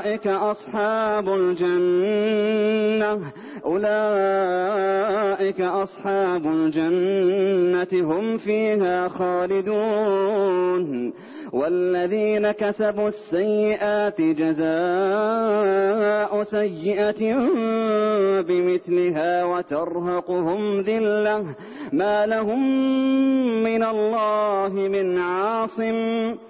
أولئك أصحاب الجنة أولئك أصحاب الجنة هم فيها خالدون. والذين كسبوا السيئات جزاء سيئة بمثلها وترهقهم ذلة. ما لهم من الله من عاصم.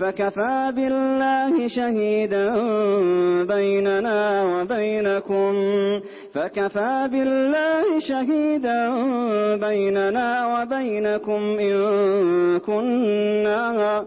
فكفى بالله شهيدا بيننا وبينكم فكفى بالله شهيدا بيننا وبينكم إن كنا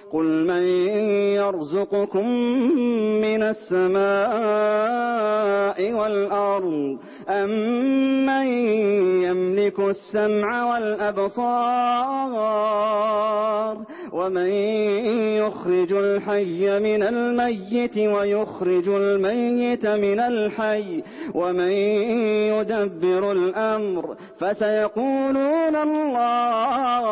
قل من يرزقكم من السماء والأرض أمن من يملك السمع والأبصار ومن يخرج الحي من الميت ويخرج الميت من الحي ومن يدبر الأمر فسيقولون الله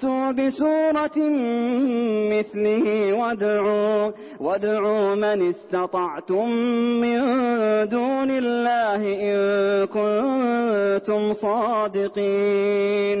فأتوا بسورة مثله وادعوا, وادعوا من استطعتم من دون الله إن كنتم صادقين.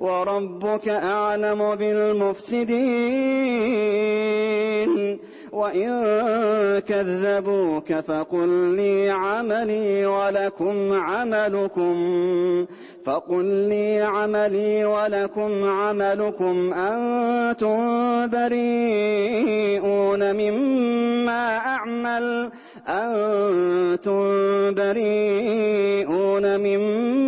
وربك أعلم بالمفسدين وإن كذبوك فقل لي عملي ولكم عملكم فقل لي عملي ولكم عملكم أنتم بريئون مما أعمل أنتم بريئون مما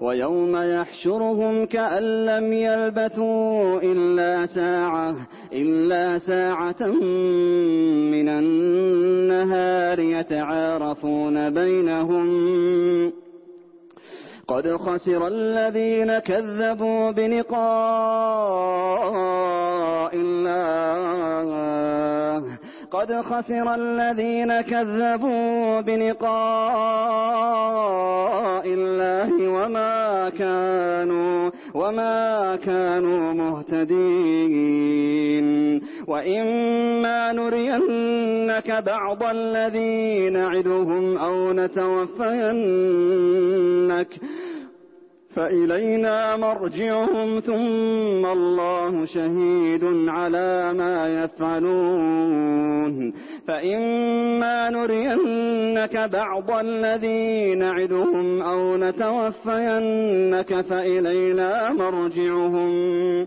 ويوم يحشرهم كأن لم يلبثوا إلا ساعة إلا ساعة من النهار يتعارفون بينهم. قد خسر الذين كذبوا بلقاء الله قد خسر الذين كذبوا بلقاء الله وما كانوا وما كانوا مهتدين. وإما نرينك بعض الذين نعدهم أو نتوفينك فإلينا مرجعهم ثم الله شهيد على ما يفعلون فإما نرينك بعض الذين عدهم أو نتوفينك فإلينا مرجعهم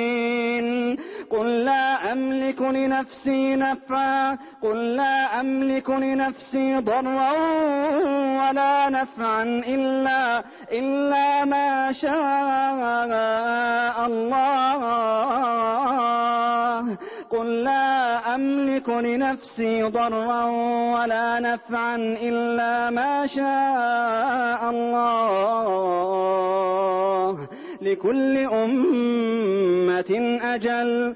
أملك لنفسي نفعا قل لا أملك لنفسي ضرا ولا نفعا إلا, إلا ما شاء الله. قل لا أملك لنفسي ضرا ولا نفعا إلا ما شاء الله. لكل أمة أجل.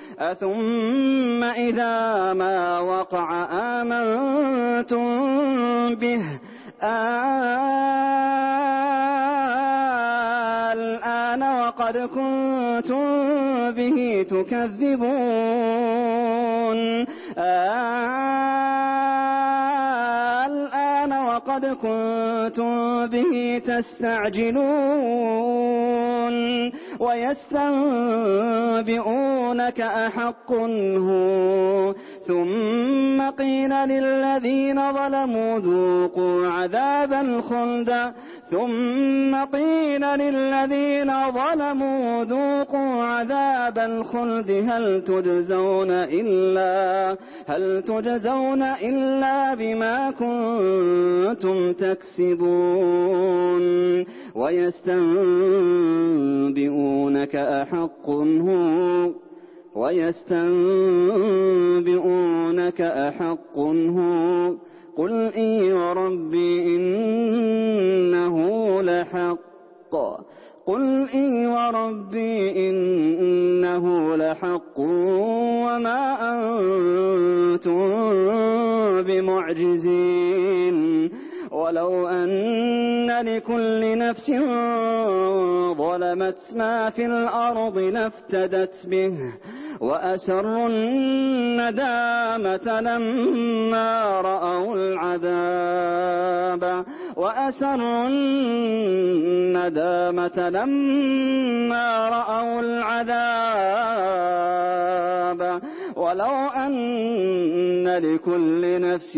أثم إذا ما وقع آمنتم به الآن وقد كنتم به تكذبون الآن وقد كنتم به تستعجلون ويستنبئونك أحق هو ثم قيل للذين ظلموا ذوقوا عذاب الخلد. ثم قيل للذين ظلموا ذوقوا عذاب الخلد. هل تجزون إلا هل تجزون إلا بما كنتم تكسبون. ويستنبئونك أحق هو ويستنبئونك أحق هو قل إي وربي إنه لحق قل إي وربي إنه لحق وما أنتم بمعجزين ولو أن لكل نفس ظلمت ما في الأرض لافتدت به وأسروا الندامة لما رأوا العذاب وأسروا الندامة لما رأوا العذاب ولو أن لكل نفس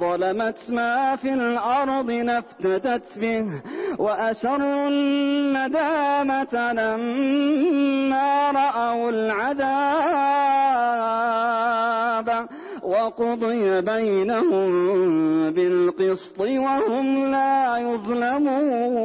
ظلمت ما في الأرض نفتدت به وأسروا الندامة لما رأوا العذاب وقضي بينهم بالقسط وهم لا يظلمون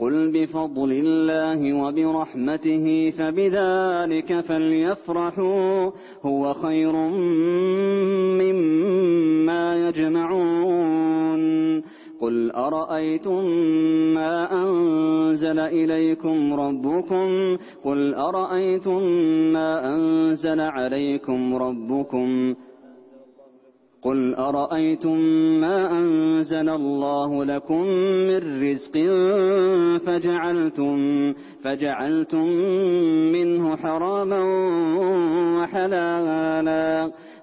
قل بفضل الله وبرحمته فبذلك فليفرحوا. هو خير مما يجمعون. قل أرأيتم ما أنزل إليكم ربكم؟ قل أرأيتم ما أنزل عليكم ربكم؟ قل أرأيتم ما أنزل الله لكم من رزق فجعلتم, فجعلتم منه حراما وحلالا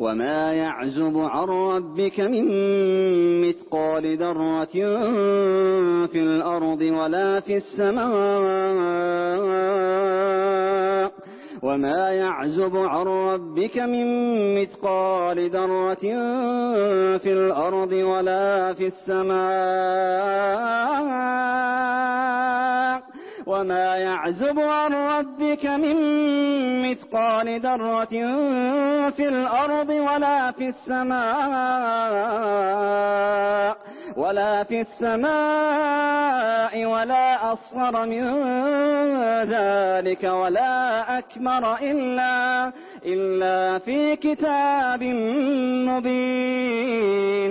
وما يعزب عن ربك من مثقال ذرة في الأرض ولا في السماء وما يعزب عن ربك من مثقال ذرة في الأرض ولا في السماء وما يعزب عن ربك من مثقال ذرة في الأرض ولا في السماء ولا في السماء ولا أصغر من ذلك ولا أكبر إلا إلا في كتاب مبين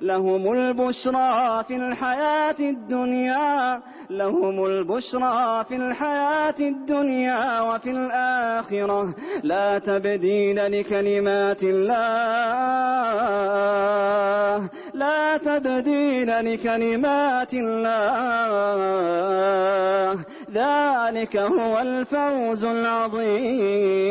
لهم البشرى في الحياة الدنيا لهم البشرى في الحياة الدنيا وفي الآخرة. لا تبديل لكلمات الله. لا تبديل لكلمات الله. ذلك هو الفوز العظيم.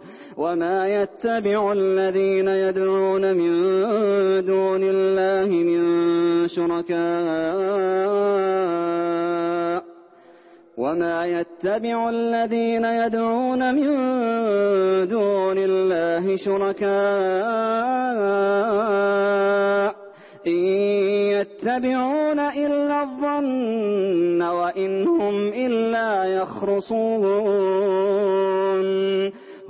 وما يتبع الذين يدعون من دون الله من شركاء وما يتبع الذين يدعون من دون الله شركاء إن يتبعون إلا الظن وإن هم إلا يخرصون